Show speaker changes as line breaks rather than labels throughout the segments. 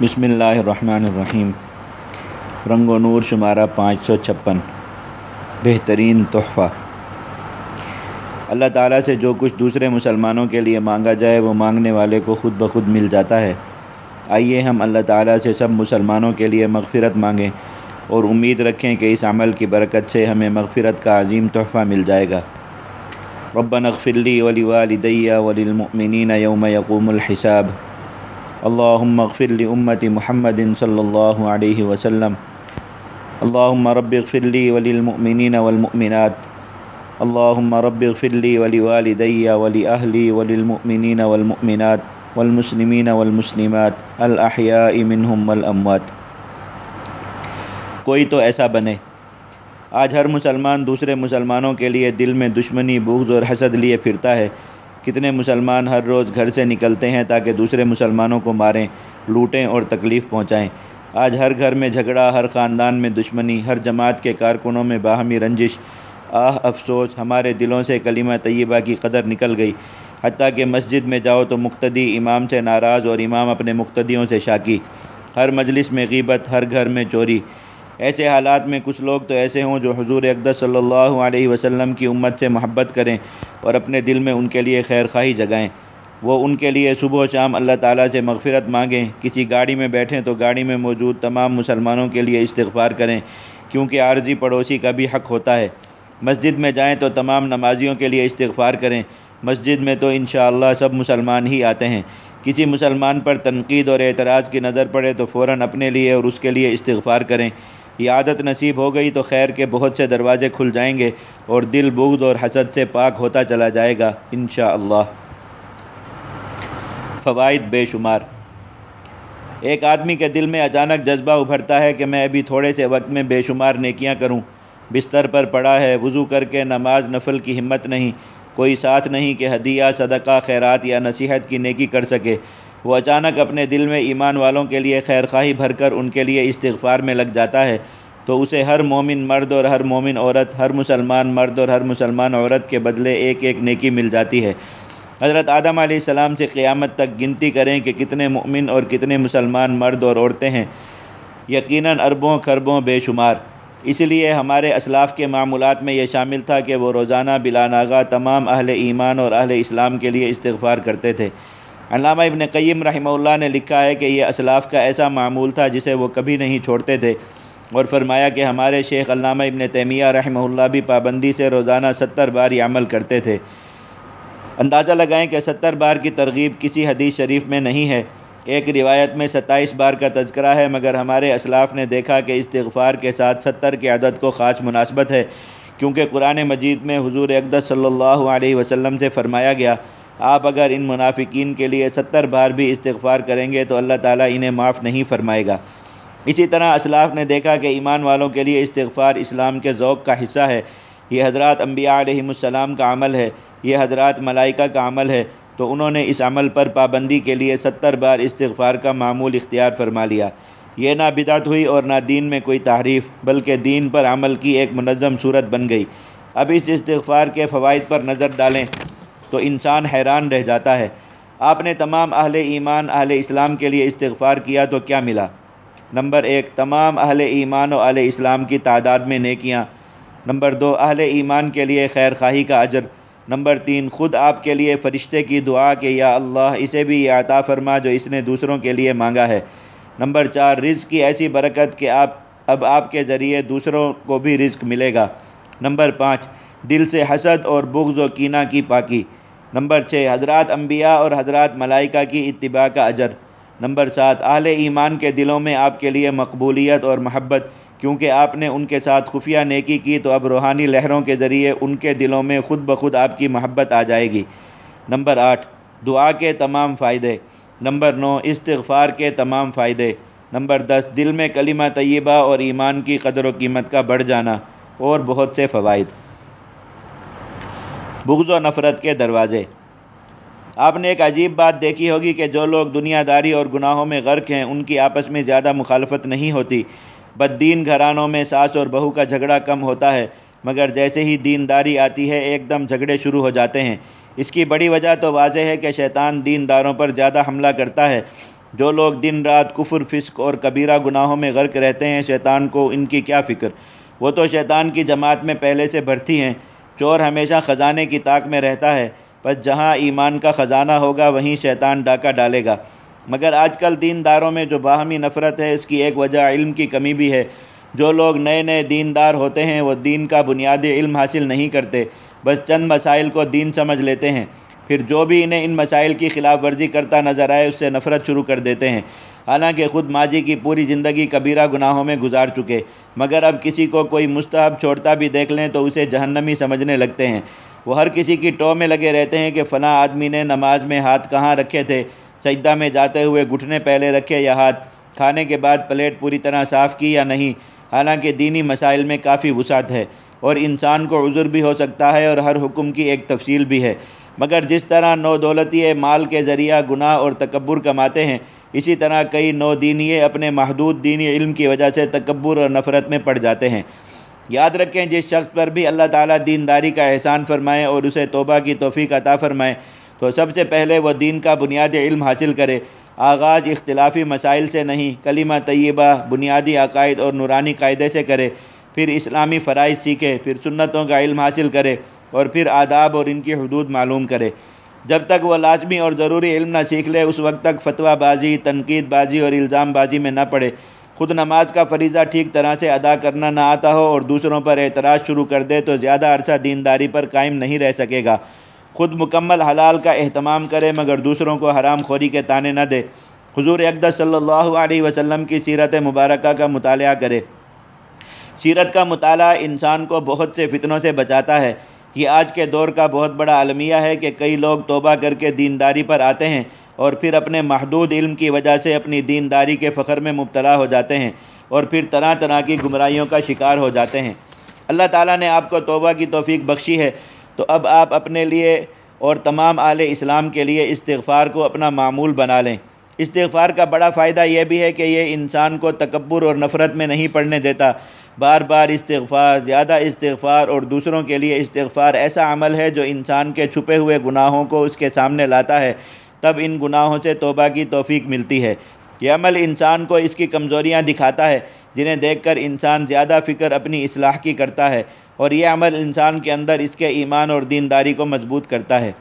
بسم اللہ الرحمن الرحیم۔ رنگ و نور شمارہ پانچ سو چھپن۔ بہترین تحفہ۔ اللہ تعالیٰ سے جو کچھ دوسرے مسلمانوں کے لیے مانگا جائے وہ مانگنے والے کو خود بخود مل جاتا ہے۔ آئیے ہم اللہ تعالیٰ سے سب مسلمانوں کے لیے مغفرت مانگیں اور امید رکھیں کہ اس عمل کی برکت سے ہمیں مغفرت کا عظیم تحفہ مل جائے گا۔ ربنا اغفر لی ولی والدی وللمؤمنین یوم یقوم الحساب۔ اللهم اغفر لأمة محمد صلى الله عليه وسلم. اللهم رب اغفر لي وللمؤمنين والمؤمنات. اللهم رب اغفر لي ولوالدي ولأهلي وللمؤمنين والمؤمنات والمسلمين والمسلمات الأحياء منهم والأموات. کوئی تو ایسا بنے۔ آج ہر مسلمان دوسرے مسلمانوں کے لیے دل میں دشمنی، بغض اور حسد لیے پھرتا ہے۔ کتنے مسلمان ہر روز گھر سے نکلتے ہیں تاکہ دوسرے مسلمانوں کو ماریں، لوٹیں اور تکلیف پہنچائیں۔ آج ہر گھر میں جھگڑا، ہر خاندان میں دشمنی، ہر جماعت کے کارکنوں میں باہمی رنجش۔ آہ، افسوس، ہمارے دلوں سے کلمہ طیبہ کی قدر نکل گئی۔ حتیٰ کہ مسجد میں جاؤ تو مقتدی امام سے ناراض اور امام اپنے مقتدیوں سے شاکی۔ ہر مجلس میں غیبت، ہر گھر میں چوری۔ ایسے حالات میں کچھ لوگ تو ایسے ہوں جو حضور اقدس صلی اللہ علیہ وسلم کی امت سے محبت کریں اور اپنے دل میں ان کے لیے خیر خواہی جگائیں۔ وہ ان کے لیے صبح و شام اللہ تعالیٰ سے مغفرت مانگیں۔ کسی گاڑی میں بیٹھیں تو گاڑی میں موجود تمام مسلمانوں کے لیے استغفار کریں، کیونکہ عارضی پڑوسی کا بھی حق ہوتا ہے۔ مسجد میں جائیں تو تمام نمازیوں کے لیے استغفار کریں۔ مسجد میں تو انشاءاللہ سب مسلمان ہی آتے ہیں۔ کسی مسلمان پر تنقید اور اعتراض کی نظر پڑے تو فوراً اپنے لیے اور اس کے لیے استغفار کریں۔ یہ عادت نصیب ہو گئی تو خیر کے بہت سے دروازے کھل جائیں گے اور دل بغض اور حسد سے پاک ہوتا چلا جائے گا، انشاءاللہ۔ فوائد بے شمار۔ ایک آدمی کے دل میں اچانک جذبہ ابھرتا ہے کہ میں ابھی تھوڑے سے وقت میں بے شمار نیکیاں کروں۔ بستر پر پڑا ہے، وضو کر کے نماز نفل کی ہمت نہیں، کوئی ساتھ نہیں کہ ہدیہ، صدقہ، خیرات یا نصیحت کی نیکی کر سکے۔ وہ اچانک اپنے دل میں ایمان والوں کے لیے خیر خواہی بھر کر ان کے لیے استغفار میں لگ جاتا ہے تو اسے ہر مومن مرد اور ہر مومن عورت، ہر مسلمان مرد اور ہر مسلمان عورت کے بدلے ایک ایک نیکی مل جاتی ہے۔ حضرت آدم علیہ السلام سے قیامت تک گنتی کریں کہ کتنے مومن اور کتنے مسلمان مرد اور عورتیں ہیں۔ یقیناً اربوں خربوں بے شمار۔ اس لیے ہمارے اسلاف کے معمولات میں یہ شامل تھا کہ وہ روزانہ بلا ناغا تمام اہل ایمان اور اہل اسلام کے لیے استغفار کرتے تھے۔ علامہ ابن قیم رحمہ اللہ نے لکھا ہے کہ یہ اسلاف کا ایسا معمول تھا جسے وہ کبھی نہیں چھوڑتے تھے اور فرمایا کہ ہمارے شیخ علامہ ابن تیمیہ رحمہ اللہ بھی پابندی سے روزانہ ستر بار یہ عمل کرتے تھے۔ اندازہ لگائیں کہ ستر بار کی ترغیب کسی حدیث شریف میں نہیں ہے۔ ایک روایت میں ستائیس بار کا تذکرہ ہے، مگر ہمارے اسلاف نے دیکھا کہ استغفار کے ساتھ ستر کے عدد کو خاص مناسبت ہے، کیونکہ قرآن مجید میں حضور اقدس صلی اللہ علیہ وسلم سے فرمایا گیا آپ اگر ان منافقین کے لیے ستر بار بھی استغفار کریں گے تو اللہ تعالیٰ انہیں معاف نہیں فرمائے گا۔ اسی طرح اسلاف نے دیکھا کہ ایمان والوں کے لیے استغفار اسلام کے ذوق کا حصہ ہے۔ یہ حضرات انبیاء علیہ السلام کا عمل ہے۔ یہ حضرات ملائکہ کا عمل ہے۔ تو انہوں نے اس عمل پر پابندی کے لیے ستر بار استغفار کا معمول اختیار فرما لیا۔ یہ نہ بدعت ہوئی اور نہ دین میں کوئی تحریف، بلکہ دین پر عمل کی ایک منظم صورت بن گئی۔ اب اس استغفار کے فوائد پر نظر ڈالیں۔ تو انسان حیران رہ جاتا ہے۔ آپ نے تمام اہل ایمان، اہل اسلام کے لیے استغفار کیا تو کیا ملا؟ نمبر ایک، تمام اہل ایمان و اہل اسلام کی تعداد میں نیکیاں۔ نمبر دو، اہل ایمان کے لیے خیر خواہی کا اجر۔ نمبر تین، خود آپ کے لیے فرشتے کی دعا کہ یا اللہ، اسے بھی یہ عطا فرما جو اس نے دوسروں کے لیے مانگا ہے۔ نمبر چار، رزق کی ایسی برکت کہ آپ، اب آپ کے ذریعے دوسروں کو بھی رزق ملے گا۔ نمبر پانچ، دل سے حسد اور بغض و کینہ کی پاکی۔ نمبر چھ، حضرات انبیاء اور حضرات ملائکہ کی اتباع کا اجر۔ نمبر سات، اہل ایمان کے دلوں میں آپ کے لیے مقبولیت اور محبت، کیونکہ آپ نے ان کے ساتھ خفیہ نیکی کی تو اب روحانی لہروں کے ذریعے ان کے دلوں میں خود بخود آپ کی محبت آ جائے گی۔ نمبر آٹھ، دعا کے تمام فائدے۔ نمبر نو، استغفار کے تمام فائدے۔ نمبر دس، دل میں کلمہ طیبہ اور ایمان کی قدر و قیمت کا بڑھ جانا اور بہت سے فوائد۔ بغض و نفرت کے دروازے۔ آپ نے ایک عجیب بات دیکھی ہوگی کہ جو لوگ دنیا داری اور گناہوں میں غرق ہیں، ان کی آپس میں زیادہ مخالفت نہیں ہوتی۔ بددین گھرانوں میں ساس اور بہو کا جھگڑا کم ہوتا ہے، مگر جیسے ہی دینداری آتی ہے، ایک دم جھگڑے شروع ہو جاتے ہیں۔ اس کی بڑی وجہ تو واضح ہے کہ شیطان دین داروں پر زیادہ حملہ کرتا ہے۔ جو لوگ دن رات کفر، فسق اور کبیرہ گناہوں میں غرق رہتے ہیں، شیطان کو ان کی کیا فکر؟ وہ تو شیطان کی جماعت میں پہلے سے بھرتی ہیں۔ چور ہمیشہ خزانے کی طاق میں رہتا ہے بس جہاں ایمان کا خزانہ ہوگا، وہیں شیطان ڈاکہ ڈالے گا۔ مگر آج کل دین داروں میں جو باہمی نفرت ہے، اس کی ایک وجہ علم کی کمی بھی ہے۔ جو لوگ نئے نئے دیندار ہوتے ہیں، وہ دین کا بنیادی علم حاصل نہیں کرتے، بس چند مسائل کو دین سمجھ لیتے ہیں۔ پھر جو بھی انہیں ان مسائل کی خلاف ورزی کرتا نظر آئے، اس سے نفرت شروع کر دیتے ہیں۔ حالانکہ خود ماضی کی پوری زندگی کبیرہ گناہوں میں گزار چکے، مگر اب کسی کو کوئی مستحب چھوڑتا بھی دیکھ لیں تو اسے جہنمی سمجھنے لگتے ہیں۔ وہ ہر کسی کی ٹو میں لگے رہتے ہیں کہ فلاں آدمی نے نماز میں ہاتھ کہاں رکھے تھے، سجدہ میں جاتے ہوئے گھٹنے پہلے رکھے یا ہاتھ، کھانے کے بعد پلیٹ پوری طرح صاف کی یا نہیں۔ حالانکہ دینی مسائل میں کافی وسعت ہے اور انسان کو عذر بھی ہو سکتا ہے اور ہر حکم کی ایک تفصیل بھی ہے۔ مگر جس طرح نو دولتی مال کے ذریعہ گناہ اور تکبر کماتے ہیں اسی طرح کئی نو دینیے اپنے محدود دینی علم کی وجہ سے تکبر اور نفرت میں پڑ جاتے ہیں۔ یاد رکھیں جس شخص پر بھی اللہ تعالیٰ دینداری کا احسان فرمائے اور اسے توبہ کی توفیق عطا فرمائے، تو سب سے پہلے وہ دین کا بنیادی علم حاصل کرے۔ آغاز اختلافی مسائل سے نہیں، کلمہ طیبہ، بنیادی عقائد اور نورانی قاعدے سے کرے۔ پھر اسلامی فرائض سیکھے، پھر سنتوں کا علم حاصل کرے اور پھر آداب اور ان کی حدود معلوم کرے۔ جب تک وہ لازمی اور ضروری علم نہ سیکھ لے، اس وقت تک فتویٰ بازی، تنقید بازی اور الزام بازی میں نہ پڑے۔ خود نماز کا فریضہ ٹھیک طرح سے ادا کرنا نہ آتا ہو اور دوسروں پر اعتراض شروع کر دے تو زیادہ عرصہ دینداری پر قائم نہیں رہ سکے گا۔ خود مکمل حلال کا اہتمام کرے مگر دوسروں کو حرام خوری کے تانے نہ دے۔ حضور اقدس صلی اللہ علیہ وسلم کی سیرت مبارکہ کا مطالعہ کرے۔ سیرت کا مطالعہ انسان کو بہت سے فتنوں سے بچاتا ہے۔ یہ آج کے دور کا بہت بڑا المیہ ہے کہ کئی لوگ توبہ کر کے دینداری پر آتے ہیں اور پھر اپنے محدود علم کی وجہ سے اپنی دینداری کے فخر میں مبتلا ہو جاتے ہیں اور پھر طرح طرح کی گمراہیوں کا شکار ہو جاتے ہیں۔ اللہ تعالیٰ نے آپ کو توبہ کی توفیق بخشی ہے۔ تو اب آپ اپنے لیے اور تمام اہل اسلام کے لیے استغفار کو اپنا معمول بنا لیں۔ استغفار کا بڑا فائدہ یہ بھی ہے کہ یہ انسان کو تکبر اور نفرت میں نہیں پڑھنے دیتا۔ بار بار استغفار، زیادہ استغفار اور دوسروں کے لیے استغفار ایسا عمل ہے جو انسان کے چھپے ہوئے گناہوں کو اس کے سامنے لاتا ہے۔ تب ان گناہوں سے توبہ کی توفیق ملتی ہے۔ یہ عمل انسان کو اس کی کمزوریاں دکھاتا ہے، جنہیں دیکھ کر انسان زیادہ فکر اپنی اصلاح کی کرتا ہے اور یہ عمل انسان کے اندر اس کے ایمان اور دینداری کو مضبوط کرتا ہے۔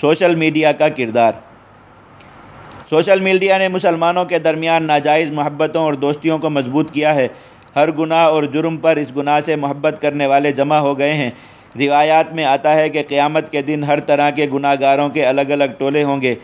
سوشل میڈیا کا کردار سوشل میڈیا نے مسلمانوں کے درمیان ناجائز محبتوں اور دوستیوں کو مضبوط کیا ہے۔ ہر گناہ اور جرم پر اس گناہ سے محبت کرنے والے جمع ہو گئے ہیں۔ روایات میں آتا ہے کہ قیامت کے دن ہر طرح کے گناہ گاروں کے الگ الگ ٹولے ہوں گے۔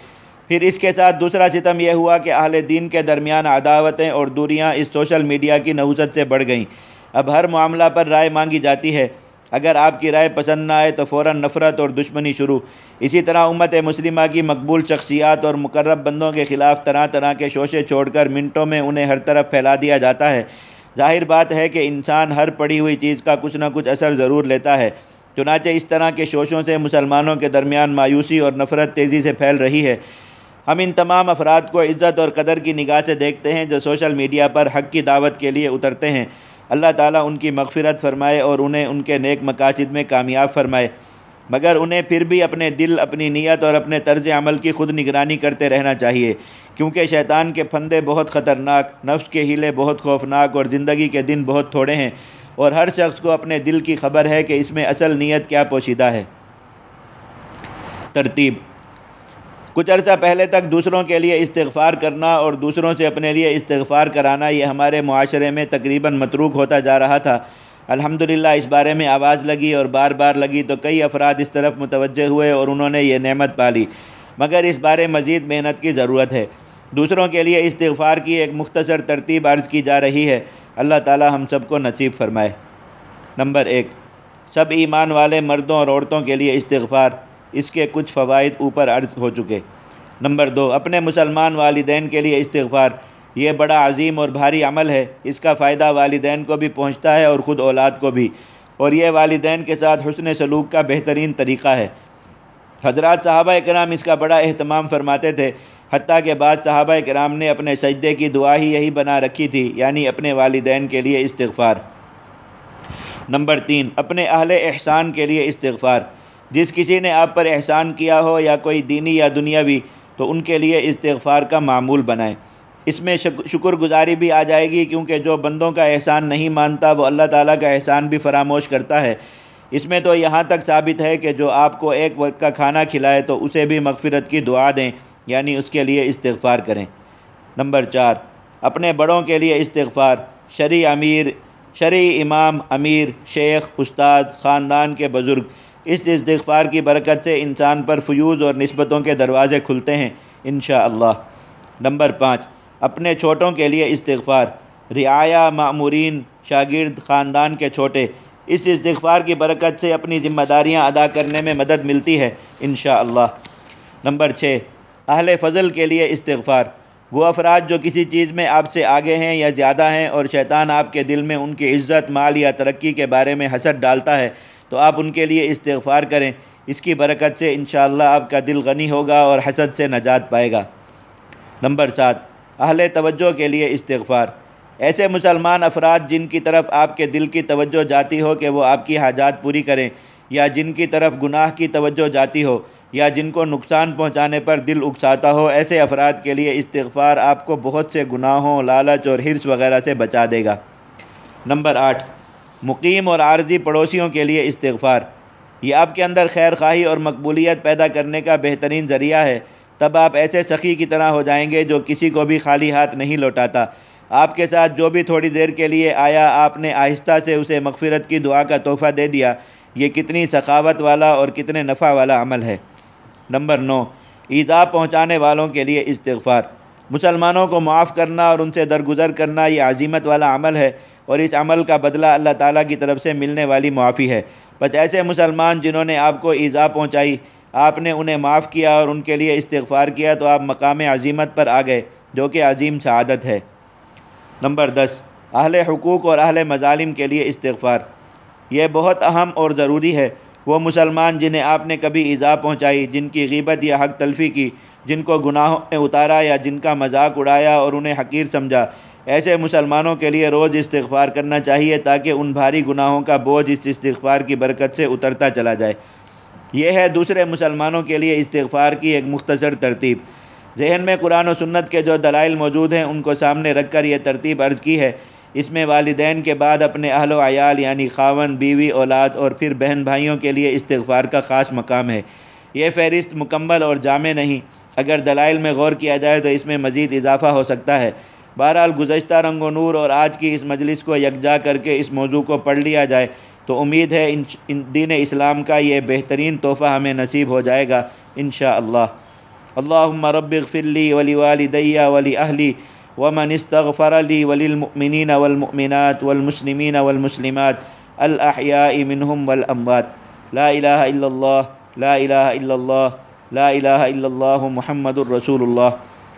پھر اس کے ساتھ دوسرا ستم یہ ہوا کہ اہل دین کے درمیان عداوتیں اور دوریاں اس سوشل میڈیا کی نوزت سے بڑھ گئیں۔ اب ہر معاملہ پر رائے مانگی جاتی ہے۔ اگر آپ کی رائے پسند نہ آئے تو فوراً نفرت اور دشمنی شروع۔ اسی طرح امت مسلمہ کی مقبول شخصیات اور مقرب بندوں کے خلاف طرح طرح کے شوشے چھوڑ کر منٹوں میں انہیں ہر طرف پھیلا دیا جاتا ہے۔ ظاہر بات ہے کہ انسان ہر پڑی ہوئی چیز کا کچھ نہ کچھ اثر ضرور لیتا ہے۔ چنانچہ اس طرح کے شوشوں سے مسلمانوں کے درمیان مایوسی اور نفرت تیزی سے پھیل رہی ہے۔ ہم ان تمام افراد کو عزت اور قدر کی نگاہ سے دیکھتے ہیں جو سوشل میڈیا پر حق کی دعوت کے لیے اترتے ہیں۔ اللہ تعالیٰ ان کی مغفرت فرمائے اور انہیں ان کے نیک مقاصد میں کامیاب فرمائے۔ مگر انہیں پھر بھی اپنے دل، اپنی نیت اور اپنے طرز عمل کی خود نگرانی کرتے رہنا چاہیے، کیونکہ شیطان کے پھندے بہت خطرناک، نفس کے ہیلے بہت خوفناک اور زندگی کے دن بہت تھوڑے ہیں۔ اور ہر شخص کو اپنے دل کی خبر ہے کہ اس میں اصل نیت کیا پوشیدہ ہے۔ ترتیب کچھ عرصہ پہلے تک دوسروں کے لیے استغفار کرنا اور دوسروں سے اپنے لیے استغفار کرانا، یہ ہمارے معاشرے میں تقریباً متروک ہوتا جا رہا تھا۔ الحمدللہ، اس بارے میں آواز لگی اور بار بار لگی تو کئی افراد اس طرف متوجہ ہوئے اور انہوں نے یہ نعمت پالی۔ مگر اس بارے مزید محنت کی ضرورت ہے۔ دوسروں کے لیے استغفار کی ایک مختصر ترتیب عرض کی جا رہی ہے۔ اللہ تعالی ہم سب کو نصیب فرمائے۔ نمبر ایک، سب ایمان والے مردوں اور عورتوں کے لیے استغفار۔ اس کے کچھ فوائد اوپر عرض ہو چکے۔ نمبر دو، اپنے مسلمان والدین کے لیے استغفار۔ یہ بڑا عظیم اور بھاری عمل ہے۔ اس کا فائدہ والدین کو بھی پہنچتا ہے اور خود اولاد کو بھی۔ اور یہ والدین کے ساتھ حسن سلوک کا بہترین طریقہ ہے۔ حضرات صحابہ کرام اس کا بڑا اہتمام فرماتے تھے، حتیٰ کہ بعض صحابہ کرام نے اپنے سجدے کی دعا ہی یہی بنا رکھی تھی یعنی اپنے والدین کے لیے استغفار۔ نمبر تین، اپنے اہل احسان کے لیے استغفار۔ جس کسی نے آپ پر احسان کیا ہو یا کوئی دینی یا دنیاوی، تو ان کے لیے استغفار کا معمول بنائیں۔ اس میں شکر گزاری بھی آ جائے گی، کیونکہ جو بندوں کا احسان نہیں مانتا، وہ اللہ تعالیٰ کا احسان بھی فراموش کرتا ہے۔ اس میں تو یہاں تک ثابت ہے کہ جو آپ کو ایک وقت کا کھانا کھلائے، تو اسے بھی مغفرت کی دعا دیں یعنی اس کے لیے استغفار کریں۔ نمبر چار، اپنے بڑوں کے لیے استغفار۔ شرع امیر شرع امام، امیر، شیخ، استاد، خاندان کے بزرگ اس استغفار کی برکت سے انسان پر فیوز اور نسبتوں کے دروازے کھلتے ہیں، انشاءاللہ۔ نمبر پانچ، اپنے چھوٹوں کے لیے استغفار۔ رعایا معمورین شاگرد، خاندان کے چھوٹے۔ اس استغفار کی برکت سے اپنی ذمہ داریاں ادا کرنے میں مدد ملتی ہے، انشاءاللہ۔ نمبر چھ، اہل فضل کے لیے استغفار۔ وہ افراد جو کسی چیز میں آپ سے آگے ہیں یا زیادہ ہیں اور شیطان آپ کے دل میں ان کی عزت، مال یا ترقی کے بارے میں حسد ڈالتا ہے تو آپ ان کے لیے استغفار کریں۔ اس کی برکت سے انشاءاللہ آپ کا دل غنی ہوگا اور حسد سے نجات پائے گا۔ نمبر سات، اہل توجہ کے لیے استغفار۔ ایسے مسلمان افراد جن کی طرف آپ کے دل کی توجہ جاتی ہو کہ وہ آپ کی حاجات پوری کریں، یا جن کی طرف گناہ کی توجہ جاتی ہو، یا جن کو نقصان پہنچانے پر دل اکساتا ہو، ایسے افراد کے لیے استغفار آپ کو بہت سے گناہوں، لالچ اور حرص وغیرہ سے بچا دے گا۔ نمبر آٹھ مقیم اور عارضی پڑوسیوں کے لیے استغفار۔ یہ آپ کے اندر خیر خواہی اور مقبولیت پیدا کرنے کا بہترین ذریعہ ہے۔ تب آپ ایسے سخی کی طرح ہو جائیں گے جو کسی کو بھی خالی ہاتھ نہیں لوٹاتا۔ آپ کے ساتھ جو بھی تھوڑی دیر کے لیے آیا، آپ نے آہستہ سے اسے مغفرت کی دعا کا تحفہ دے دیا۔ یہ کتنی سخاوت والا اور کتنے نفع والا عمل ہے۔ نمبر نو ایزا پہنچانے والوں کے لیے استغفار۔ مسلمانوں کو معاف کرنا اور ان سے درگزر کرنا یہ عظیمت والا عمل ہے۔ اور اس عمل کا بدلہ اللہ تعالیٰ کی طرف سے ملنے والی معافی ہے۔ بس ایسے مسلمان جنہوں نے آپ کو ایزا پہنچائی، آپ نے انہیں معاف کیا اور ان کے لیے استغفار کیا، تو آپ مقام عظیمت پر آ گئے، جو کہ عظیم سعادت ہے۔ نمبر دس، اہل حقوق اور اہل مظالم کے لیے استغفار۔ یہ بہت اہم اور ضروری ہے۔ وہ مسلمان جنہیں آپ نے کبھی ایزا پہنچائی، جن کی غیبت یا حق تلفی کی، جن کو گناہوں میں اتارا یا جن کا مذاق اڑایا اور انہیں حقیر سمجھا ایسے مسلمانوں کے لیے روز استغفار کرنا چاہیے تاکہ ان بھاری گناہوں کا بوجھ اس استغفار کی برکت سے اترتا چلا جائے۔ یہ ہے دوسرے مسلمانوں کے لیے استغفار کی ایک مختصر ترتیب۔ ذہن میں قرآن و سنت کے جو دلائل موجود ہیں، ان کو سامنے رکھ کر یہ ترتیب عرض کی ہے۔ اس میں والدین کے بعد اپنے اہل و عیال یعنی خاون، بیوی، اولاد اور پھر بہن بھائیوں کے لیے استغفار کا خاص مقام ہے۔ یہ فہرست مکمل اور جامع نہیں۔ اگر دلائل میں غور کیا جائے تو اس میں مزید اضافہ ہو سکتا ہے۔ بہرحال گزشتہ رنگ و نور اور آج کی اس مجلس کو یکجا کر کے اس موضوع کو پڑھ لیا جائے تو امید ہے ان دین اسلام کا یہ بہترین تحفہ ہمیں نصیب ہو جائے گا انشاءاللہ۔ اللہم رب اغفر لی ولی والدی ولی اہلی ومن استغفر لي وللمؤمنين والمؤمنات والمسلمين والمسلمات الأحياء منهم والأموات لا إله إلا الله لا إله إلا الله لا إله إلا الله محمد رسول الله